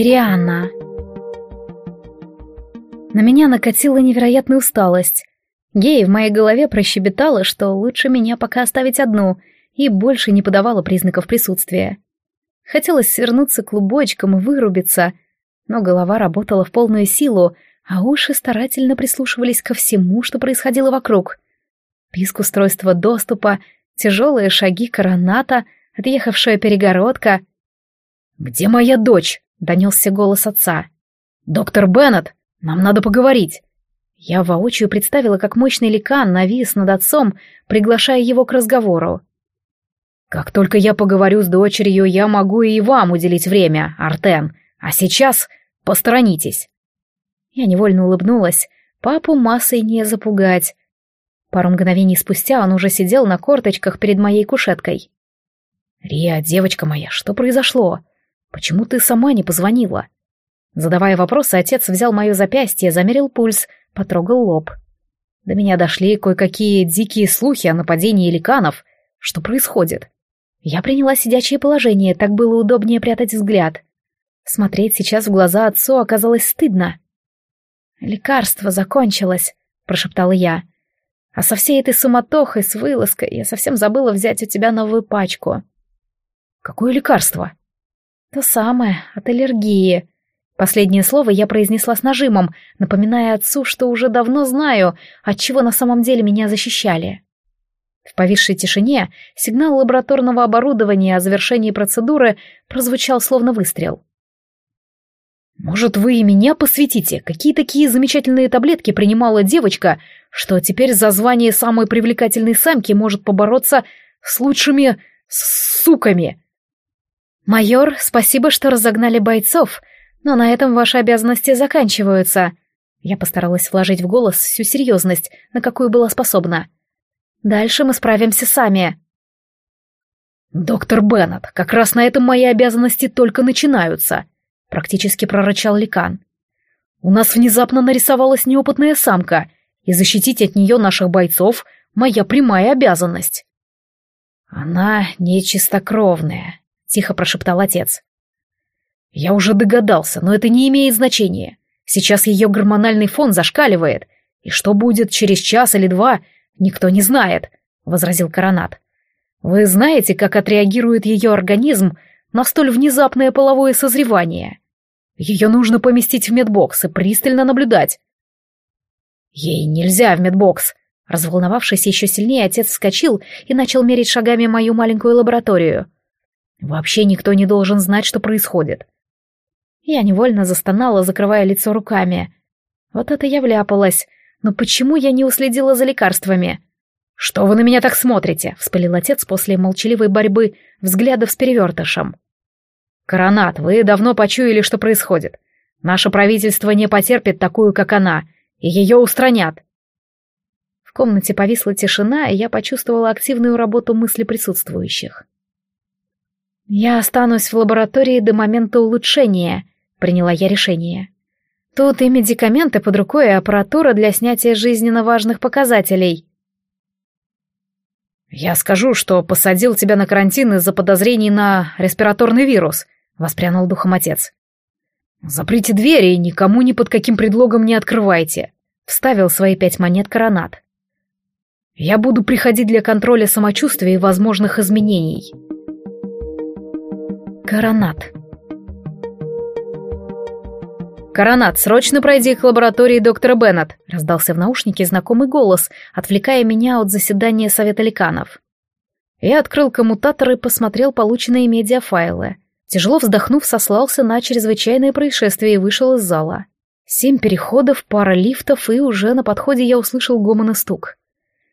Кириана. На меня накатила невероятная усталость. Гей в моей голове прощебетала, что лучше меня пока оставить одну, и больше не подавала признаков присутствия. Хотелось свернуться клубочком и вырубиться, но голова работала в полную силу, а уши старательно прислушивались ко всему, что происходило вокруг. Писк устройства доступа, тяжелые шаги короната, отъехавшая перегородка. «Где моя дочь?» — донесся голос отца. «Доктор Беннет, нам надо поговорить». Я воочию представила, как мощный ликан навис над отцом, приглашая его к разговору. «Как только я поговорю с дочерью, я могу и вам уделить время, Артен, а сейчас посторонитесь». Я невольно улыбнулась. Папу массой не запугать. Пару мгновений спустя он уже сидел на корточках перед моей кушеткой. «Риа, девочка моя, что произошло? Почему ты сама не позвонила?» Задавая вопросы, отец взял мое запястье, замерил пульс, потрогал лоб. До меня дошли кое-какие дикие слухи о нападении ликанов. Что происходит? Я приняла сидячее положение, так было удобнее прятать взгляд. Смотреть сейчас в глаза отцу оказалось стыдно. «Лекарство закончилось», — прошептала я. «А со всей этой суматохой с вылазкой я совсем забыла взять у тебя новую пачку». «Какое лекарство?» «То самое, от аллергии», Последнее слово я произнесла с нажимом, напоминая отцу, что уже давно знаю, от чего на самом деле меня защищали. В повисшей тишине сигнал лабораторного оборудования о завершении процедуры прозвучал словно выстрел. «Может, вы и меня посвятите? Какие такие замечательные таблетки принимала девочка, что теперь за звание самой привлекательной самки может побороться с лучшими суками?» «Майор, спасибо, что разогнали бойцов», но на этом ваши обязанности заканчиваются. Я постаралась вложить в голос всю серьезность, на какую была способна. Дальше мы справимся сами. «Доктор Беннет, как раз на этом мои обязанности только начинаются», — практически прорычал Ликан. «У нас внезапно нарисовалась неопытная самка, и защитить от нее наших бойцов — моя прямая обязанность». «Она нечистокровная», — тихо прошептал отец. Я уже догадался, но это не имеет значения. Сейчас ее гормональный фон зашкаливает, и что будет через час или два, никто не знает, — возразил Коронат. Вы знаете, как отреагирует ее организм на столь внезапное половое созревание? Ее нужно поместить в медбокс и пристально наблюдать. Ей нельзя в медбокс. Разволновавшись еще сильнее, отец вскочил и начал мерить шагами мою маленькую лабораторию. Вообще никто не должен знать, что происходит. Я невольно застонала, закрывая лицо руками. Вот это я вляпалась. Но почему я не уследила за лекарствами? «Что вы на меня так смотрите?» — вспылил отец после молчаливой борьбы взглядов с перевертышем. «Коронат, вы давно почуяли, что происходит. Наше правительство не потерпит такую, как она, и ее устранят». В комнате повисла тишина, и я почувствовала активную работу мысли присутствующих. «Я останусь в лаборатории до момента улучшения», приняла я решение. Тут и медикаменты под рукой, и аппаратура для снятия жизненно важных показателей. «Я скажу, что посадил тебя на карантин из-за подозрений на респираторный вирус», — воспрянул духом отец. «Заприте двери и никому ни под каким предлогом не открывайте», — вставил свои пять монет коронат. «Я буду приходить для контроля самочувствия и возможных изменений». Коронат. «Коронат, срочно пройди к лаборатории доктора Беннет», — раздался в наушнике знакомый голос, отвлекая меня от заседания Совета Ликанов. Я открыл коммутатор и посмотрел полученные медиафайлы. Тяжело вздохнув, сослался на чрезвычайное происшествие и вышел из зала. Семь переходов, пара лифтов, и уже на подходе я услышал гомон и стук.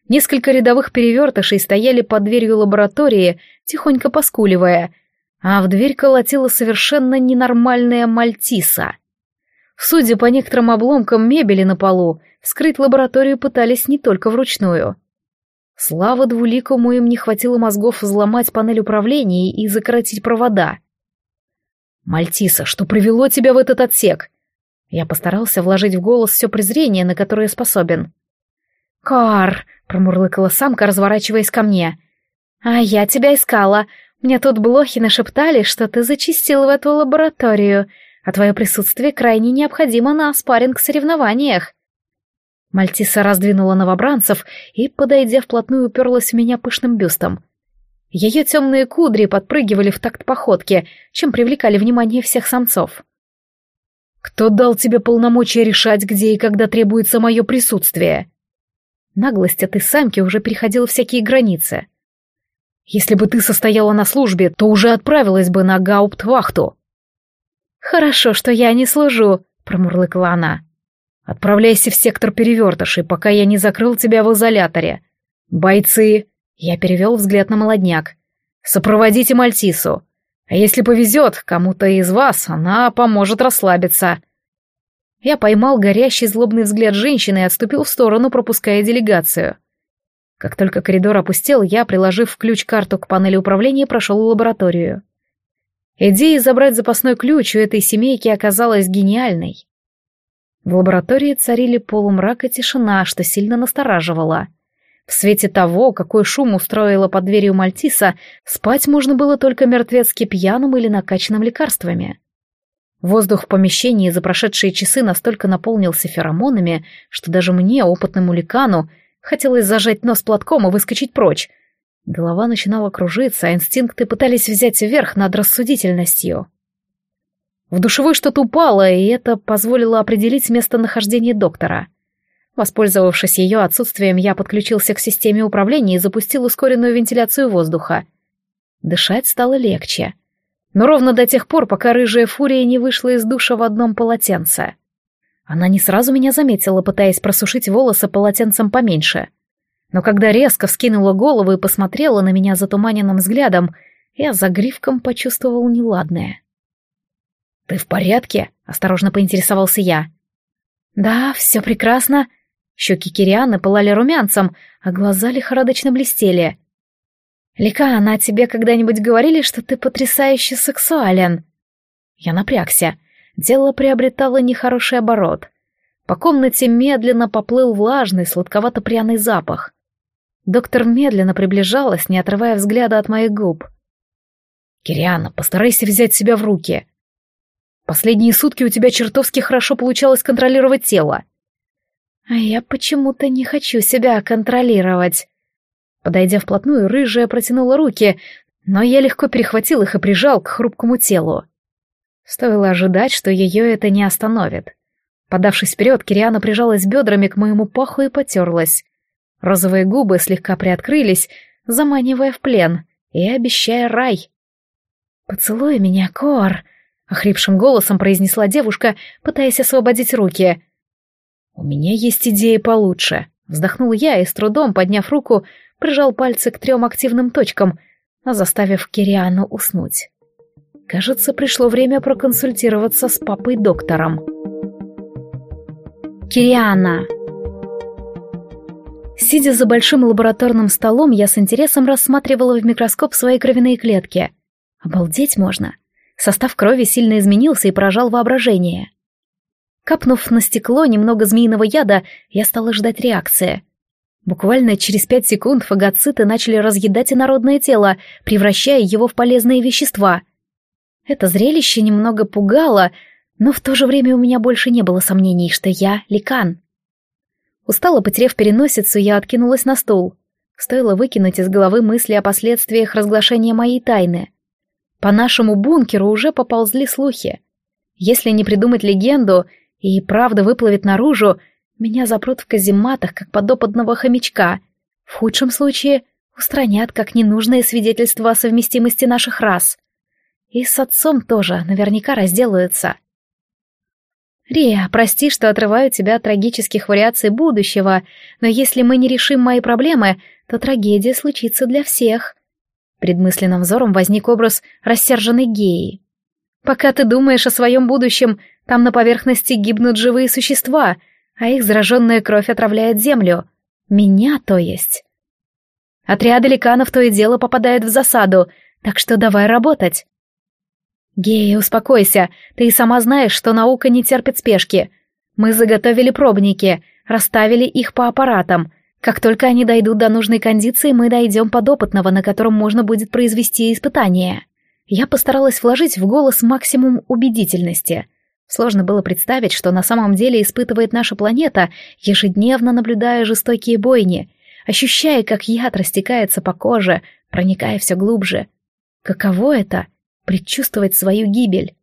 Несколько рядовых перевертышей стояли под дверью лаборатории, тихонько поскуливая, а в дверь колотила совершенно ненормальная мальтиса — Судя по некоторым обломкам мебели на полу, вскрыть лабораторию пытались не только вручную. Слава двуликому им не хватило мозгов взломать панель управления и закоротить провода. «Мальтиса, что привело тебя в этот отсек?» Я постарался вложить в голос все презрение, на которое способен. «Кар!» — промурлыкала самка, разворачиваясь ко мне. «А я тебя искала. Мне тут блохи нашептали, что ты зачистил в эту лабораторию. а твое присутствие крайне необходимо на спарринг-соревнованиях». Мальтиса раздвинула новобранцев и, подойдя вплотную, уперлась в меня пышным бюстом. Ее темные кудри подпрыгивали в такт походки, чем привлекали внимание всех самцов. «Кто дал тебе полномочия решать, где и когда требуется мое присутствие?» Наглость этой самки уже переходила всякие границы. «Если бы ты состояла на службе, то уже отправилась бы на гауптвахту». «Хорошо, что я не служу», — промурлыкала она. «Отправляйся в сектор перевертышей, пока я не закрыл тебя в изоляторе. Бойцы!» Я перевел взгляд на молодняк. «Сопроводите Мальтису. А если повезет, кому-то из вас она поможет расслабиться». Я поймал горящий злобный взгляд женщины и отступил в сторону, пропуская делегацию. Как только коридор опустел, я, приложив ключ-карту к панели управления, прошел в лабораторию. Идея забрать запасной ключ у этой семейки оказалась гениальной. В лаборатории царили полумрак и тишина, что сильно настораживало. В свете того, какой шум устроила под дверью Мальтиса, спать можно было только мертвецки пьяным или накачанным лекарствами. Воздух в помещении за прошедшие часы настолько наполнился феромонами, что даже мне, опытному ликану, хотелось зажать нос платком и выскочить прочь. Голова начинала кружиться, а инстинкты пытались взять верх над рассудительностью. В душевой что-то упало, и это позволило определить местонахождение доктора. Воспользовавшись ее отсутствием, я подключился к системе управления и запустил ускоренную вентиляцию воздуха. Дышать стало легче — но ровно до тех пор, пока рыжая фурия не вышла из душа в одном полотенце. Она не сразу меня заметила, пытаясь просушить волосы полотенцем поменьше. Но когда резко вскинула голову и посмотрела на меня затуманенным взглядом, я за гривком почувствовал неладное. «Ты в порядке?» — осторожно поинтересовался я. «Да, все прекрасно». Щеки Кирианы пылали румянцем, а глаза лихорадочно блестели. «Лика, она тебе когда-нибудь говорили, что ты потрясающе сексуален?» Я напрягся. Дело приобретало нехороший оборот. По комнате медленно поплыл влажный, сладковато-пряный запах. Доктор медленно приближалась, не отрывая взгляда от моих губ. «Кириана, постарайся взять себя в руки. Последние сутки у тебя чертовски хорошо получалось контролировать тело». «А я почему-то не хочу себя контролировать», Подойдя вплотную, рыжая протянула руки, но я легко перехватил их и прижал к хрупкому телу. Стоило ожидать, что ее это не остановит. Подавшись вперед, Кириана прижалась бедрами к моему паху и потерлась. Розовые губы слегка приоткрылись, заманивая в плен и обещая рай. «Поцелуй меня, Кор!» — охрипшим голосом произнесла девушка, пытаясь освободить руки. «У меня есть идея получше», — вздохнул я и, с трудом подняв руку, прижал пальцы к трем активным точкам, заставив Кириану уснуть. Кажется, пришло время проконсультироваться с папой-доктором. Кириана. Сидя за большим лабораторным столом, я с интересом рассматривала в микроскоп свои кровяные клетки. Обалдеть можно. Состав крови сильно изменился и поражал воображение. Капнув на стекло немного змеиного яда, я стала ждать реакции. Буквально через пять секунд фагоциты начали разъедать инородное тело, превращая его в полезные вещества. Это зрелище немного пугало, но в то же время у меня больше не было сомнений, что я ликан. Устало потеряв переносицу, я откинулась на стул. Стоило выкинуть из головы мысли о последствиях разглашения моей тайны. По нашему бункеру уже поползли слухи. Если не придумать легенду и правда выплывет наружу, меня запрут в казематах, как подопытного хомячка. В худшем случае устранят как ненужное свидетельство о совместимости наших рас. И с отцом тоже наверняка разделаются. Рия, прости, что отрываю тебя от трагических вариаций будущего, но если мы не решим мои проблемы, то трагедия случится для всех. Пред мысленным взором возник образ рассерженной геи. Пока ты думаешь о своем будущем, там на поверхности гибнут живые существа — а их зараженная кровь отравляет землю. Меня, то есть. Отряды ликанов то и дело попадают в засаду, так что давай работать. Гея, успокойся, ты и сама знаешь, что наука не терпит спешки. Мы заготовили пробники, расставили их по аппаратам. Как только они дойдут до нужной кондиции, мы дойдем подопытного, на котором можно будет произвести испытание. Я постаралась вложить в голос максимум убедительности — Сложно было представить, что на самом деле испытывает наша планета, ежедневно наблюдая жестокие бойни, ощущая, как яд растекается по коже, проникая все глубже. Каково это — предчувствовать свою гибель?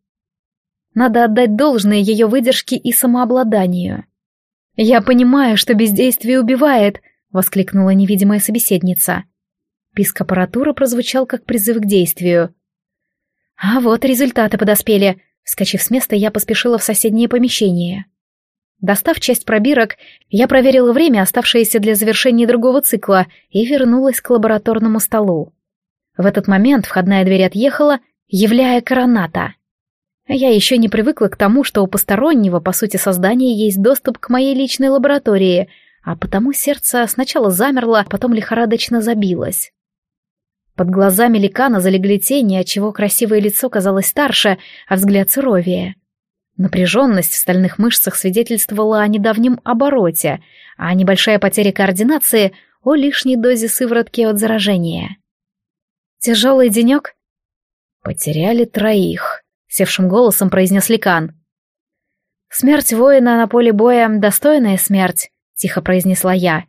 Надо отдать должное ее выдержке и самообладанию. «Я понимаю, что бездействие убивает», — воскликнула невидимая собеседница. Писк аппаратуры прозвучал как призыв к действию. «А вот результаты подоспели», Вскочив с места, я поспешила в соседнее помещение. Достав часть пробирок, я проверила время, оставшееся для завершения другого цикла, и вернулась к лабораторному столу. В этот момент входная дверь отъехала, являя короната. Я еще не привыкла к тому, что у постороннего, по сути, создания есть доступ к моей личной лаборатории, а потому сердце сначала замерло, а потом лихорадочно забилось. Под глазами ликана залегли тени, отчего красивое лицо казалось старше, а взгляд суровее. Напряженность в стальных мышцах свидетельствовала о недавнем обороте, а небольшая потеря координации — о лишней дозе сыворотки от заражения. «Тяжелый денек?» «Потеряли троих», — севшим голосом произнес Ликан. «Смерть воина на поле боя — достойная смерть», — тихо произнесла я.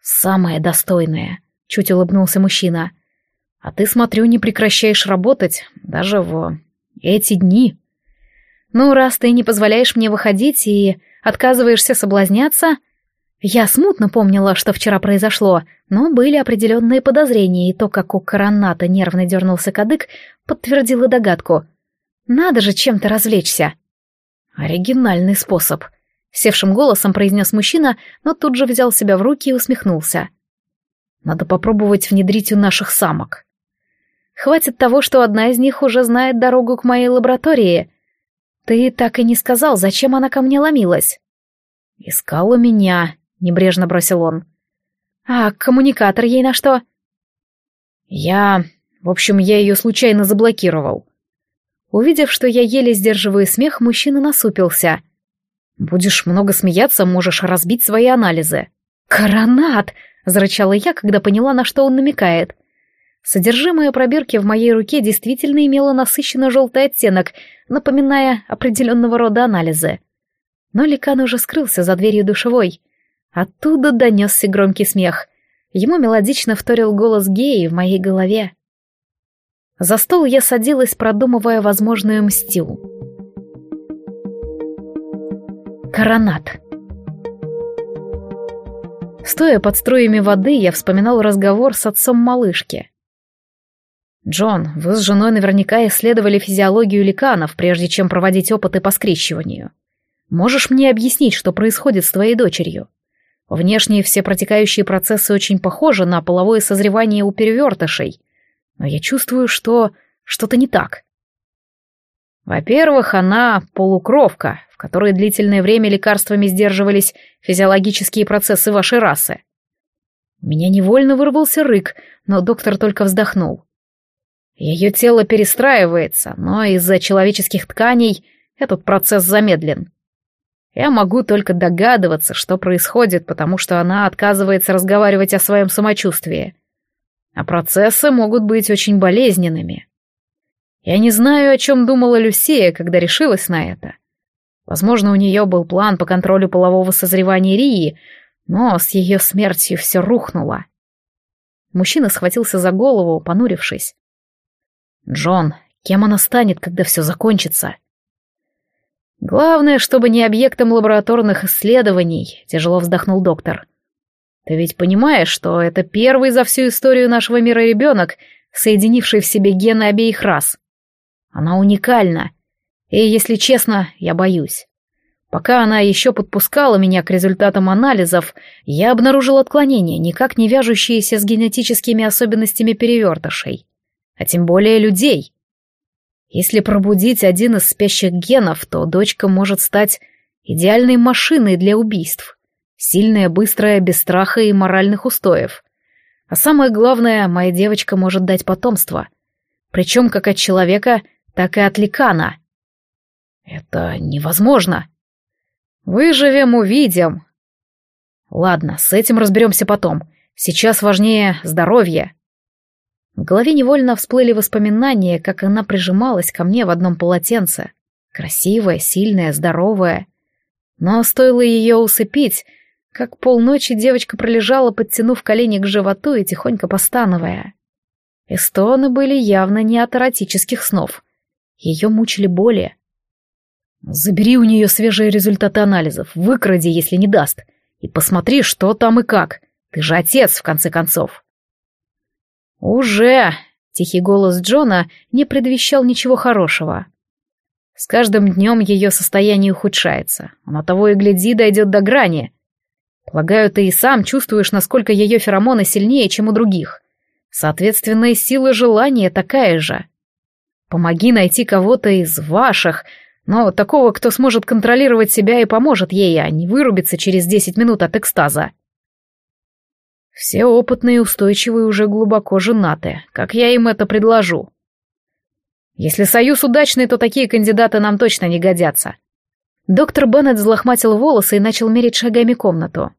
«Самая достойная», — чуть улыбнулся мужчина. А ты, смотрю, не прекращаешь работать, даже в эти дни. Ну, раз ты не позволяешь мне выходить и отказываешься соблазняться... Я смутно помнила, что вчера произошло, но были определенные подозрения, и то, как у Короната нервно дернулся кадык, подтвердило догадку. Надо же чем-то развлечься. Оригинальный способ. Севшим голосом произнес мужчина, но тут же взял себя в руки и усмехнулся. Надо попробовать внедрить у наших самок. Хватит того, что одна из них уже знает дорогу к моей лаборатории. Ты так и не сказал, зачем она ко мне ломилась. Искала меня, небрежно бросил он. А коммуникатор ей на что? Я... В общем, я ее случайно заблокировал. Увидев, что я еле сдерживаю смех, мужчина насупился. «Будешь много смеяться, можешь разбить свои анализы». «Коронат!» — зарычала я, когда поняла, на что он намекает. Содержимое пробирки в моей руке действительно имело насыщенно желтый оттенок, напоминая определенного рода анализы. Но Ликан уже скрылся за дверью душевой. Оттуда донесся громкий смех. Ему мелодично вторил голос геи в моей голове. За стол я садилась, продумывая возможную мстил. Коронат. Стоя под струями воды, я вспоминал разговор с отцом малышки. «Джон, вы с женой наверняка исследовали физиологию ликанов, прежде чем проводить опыты по скрещиванию. Можешь мне объяснить, что происходит с твоей дочерью? Внешне все протекающие процессы очень похожи на половое созревание у перевертышей, но я чувствую, что что-то не так». Во-первых, она полукровка, в которой длительное время лекарствами сдерживались физиологические процессы вашей расы. У меня невольно вырвался рык, но доктор только вздохнул. Ее тело перестраивается, но из-за человеческих тканей этот процесс замедлен. Я могу только догадываться, что происходит, потому что она отказывается разговаривать о своем самочувствии. А процессы могут быть очень болезненными. Я не знаю, о чем думала Люсия, когда решилась на это. Возможно, у нее был план по контролю полового созревания Рии, но с ее смертью все рухнуло. Мужчина схватился за голову, понурившись. Джон, кем она станет, когда все закончится? Главное, чтобы не объектом лабораторных исследований, тяжело вздохнул доктор. Ты ведь понимаешь, что это первый за всю историю нашего мира ребенок, соединивший в себе гены обеих рас. Она уникальна. И, если честно, я боюсь. Пока она еще подпускала меня к результатам анализов, я обнаружил отклонения, никак не вяжущиеся с генетическими особенностями перевертышей а тем более людей. Если пробудить один из спящих генов, то дочка может стать идеальной машиной для убийств. Сильная, быстрая, без страха и моральных устоев. А самое главное, моя девочка может дать потомство. Причем как от человека, так и от ликана. Это невозможно. Выживем, увидим. Ладно, с этим разберемся потом. Сейчас важнее здоровье. В голове невольно всплыли воспоминания, как она прижималась ко мне в одном полотенце, Красивая, сильная, здоровая. Но стоило ее усыпить, как полночи девочка пролежала, подтянув колени к животу и тихонько постановая. И стоны были явно не от эротических снов. Ее мучили боли. «Забери у нее свежие результаты анализов, выкради, если не даст, и посмотри, что там и как. Ты же отец, в конце концов». «Уже!» — тихий голос Джона не предвещал ничего хорошего. С каждым днем ее состояние ухудшается. Она того и гляди дойдет до грани. Полагаю, ты и сам чувствуешь, насколько ее феромоны сильнее, чем у других. Соответственно, и сила желания такая же. Помоги найти кого-то из ваших, но такого, кто сможет контролировать себя и поможет ей, а не вырубиться через десять минут от экстаза. Все опытные и устойчивые уже глубоко женаты. Как я им это предложу? Если союз удачный, то такие кандидаты нам точно не годятся. Доктор Беннет взлохматил волосы и начал мерить шагами комнату.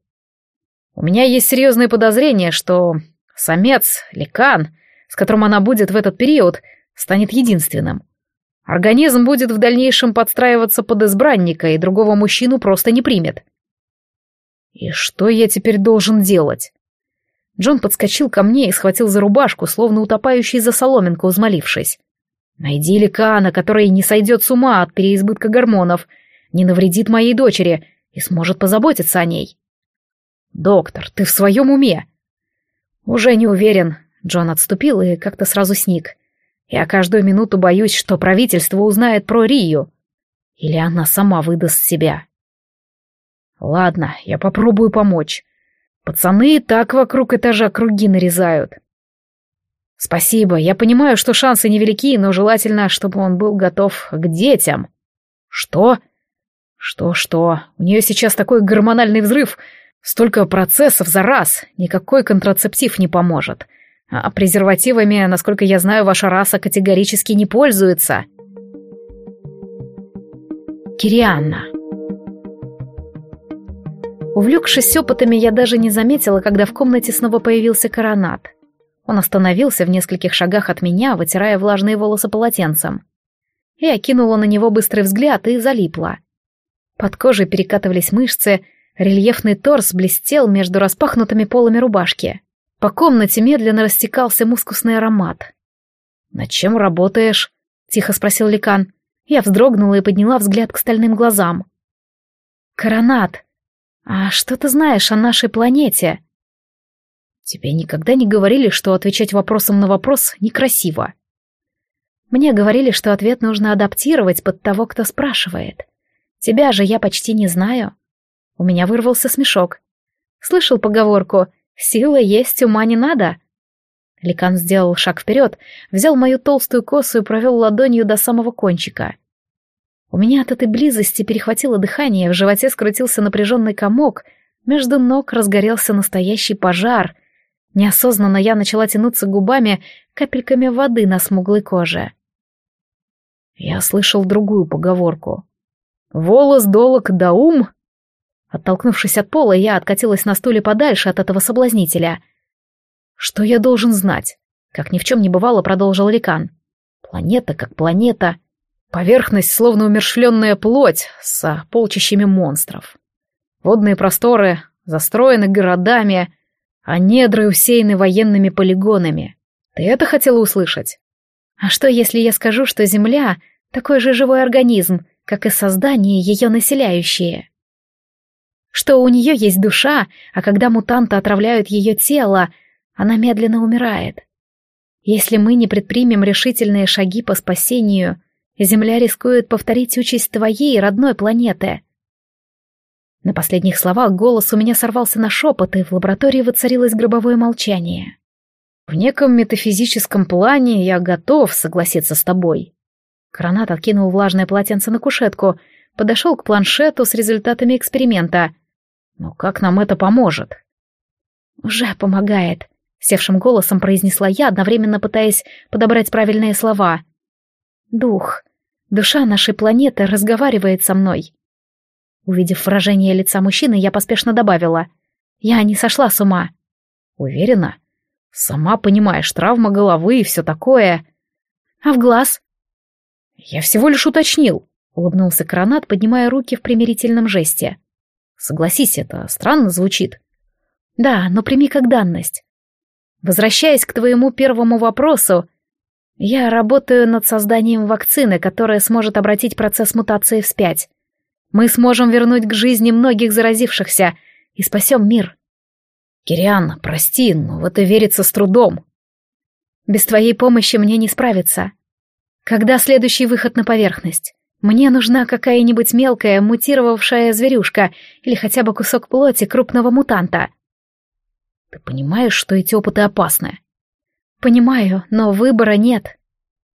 У меня есть серьезные подозрения, что самец, ликан, с которым она будет в этот период, станет единственным. Организм будет в дальнейшем подстраиваться под избранника, и другого мужчину просто не примет. И что я теперь должен делать? Джон подскочил ко мне и схватил за рубашку, словно утопающий за соломинку, взмолившись. Найди ликана, который не сойдет с ума от переизбытка гормонов, не навредит моей дочери и сможет позаботиться о ней. Доктор, ты в своем уме? Уже не уверен. Джон отступил и как-то сразу сник. Я каждую минуту боюсь, что правительство узнает про Рию. Или она сама выдаст себя. Ладно, я попробую помочь. Пацаны и так вокруг этажа круги нарезают. «Спасибо, я понимаю, что шансы невелики, но желательно, чтобы он был готов к детям». «Что?» «Что-что? У нее сейчас такой гормональный взрыв, столько процессов за раз, никакой контрацептив не поможет. А презервативами, насколько я знаю, ваша раса категорически не пользуется». Кирианна. Увлекшись опытами, я даже не заметила, когда в комнате снова появился коронат — он остановился в нескольких шагах от меня, вытирая влажные волосы полотенцем. Я кинула на него быстрый взгляд и залипла. Под кожей перекатывались мышцы, рельефный торс блестел между распахнутыми полами рубашки. По комнате медленно растекался мускусный аромат. «Над чем работаешь?» — тихо спросил Ликан. Я вздрогнула и подняла взгляд к стальным глазам. «Коронат, а что ты знаешь о нашей планете?» Тебе никогда не говорили, что отвечать вопросом на вопрос некрасиво? Мне говорили, что ответ нужно адаптировать под того, кто спрашивает. Тебя же я почти не знаю. У меня вырвался смешок. Слышал поговорку «Сила есть, ума не надо». Ликан сделал шаг вперед, взял мою толстую косу и провел ладонью до самого кончика. У меня от этой близости перехватило дыхание, в животе скрутился напряженный комок, между ног разгорелся настоящий пожар — Неосознанно я начала тянуться губами капельками воды на смуглой коже. Я слышал другую поговорку. «Волос долог да ум!» Оттолкнувшись от пола, я откатилась на стуле подальше от этого соблазнителя. «Что я должен знать?» Как ни в чем не бывало, продолжил Ликан. «Планета как планета. Поверхность, словно умершвленная плоть, с полчищами монстров. Водные просторы застроены городами, а недры усеяны военными полигонами. Ты это хотела услышать? А что, если я скажу, что Земля — такой же живой организм, как и создание ее населяющие? Что у нее есть душа, а когда мутанты отравляют ее тело, она медленно умирает. Если мы не предпримем решительные шаги по спасению, Земля рискует повторить участь твоей родной планеты — на последних словах голос у меня сорвался на шепот, и в лаборатории воцарилось гробовое молчание. В неком метафизическом плане я готов согласиться с тобой. Коронат откинул влажное полотенце на кушетку, подошел к планшету с результатами эксперимента. Но как нам это поможет? Уже помогает, севшим голосом произнесла я, одновременно пытаясь подобрать правильные слова. Дух, душа нашей планеты разговаривает со мной. Увидев выражение лица мужчины, я поспешно добавила. «Я не сошла с ума». «Уверена? Сама понимаешь, травма головы и все такое». «А в глаз?» «Я всего лишь уточнил. улыбнулся Коронат, поднимая руки в примирительном жесте. Согласись, это странно звучит. Да, но прими как данность. Возвращаясь к твоему первому вопросу, я работаю над созданием вакцины, которая сможет обратить процесс мутации вспять. Мы сможем вернуть к жизни многих заразившихся и спасем мир. Кириан, прости, но в это верится с трудом. Без твоей помощи мне не справиться. Когда следующий выход на поверхность? Мне нужна какая-нибудь мелкая, мутировавшая зверюшка или хотя бы кусок плоти крупного мутанта. Ты понимаешь, что эти опыты опасны? Понимаю, но выбора нет.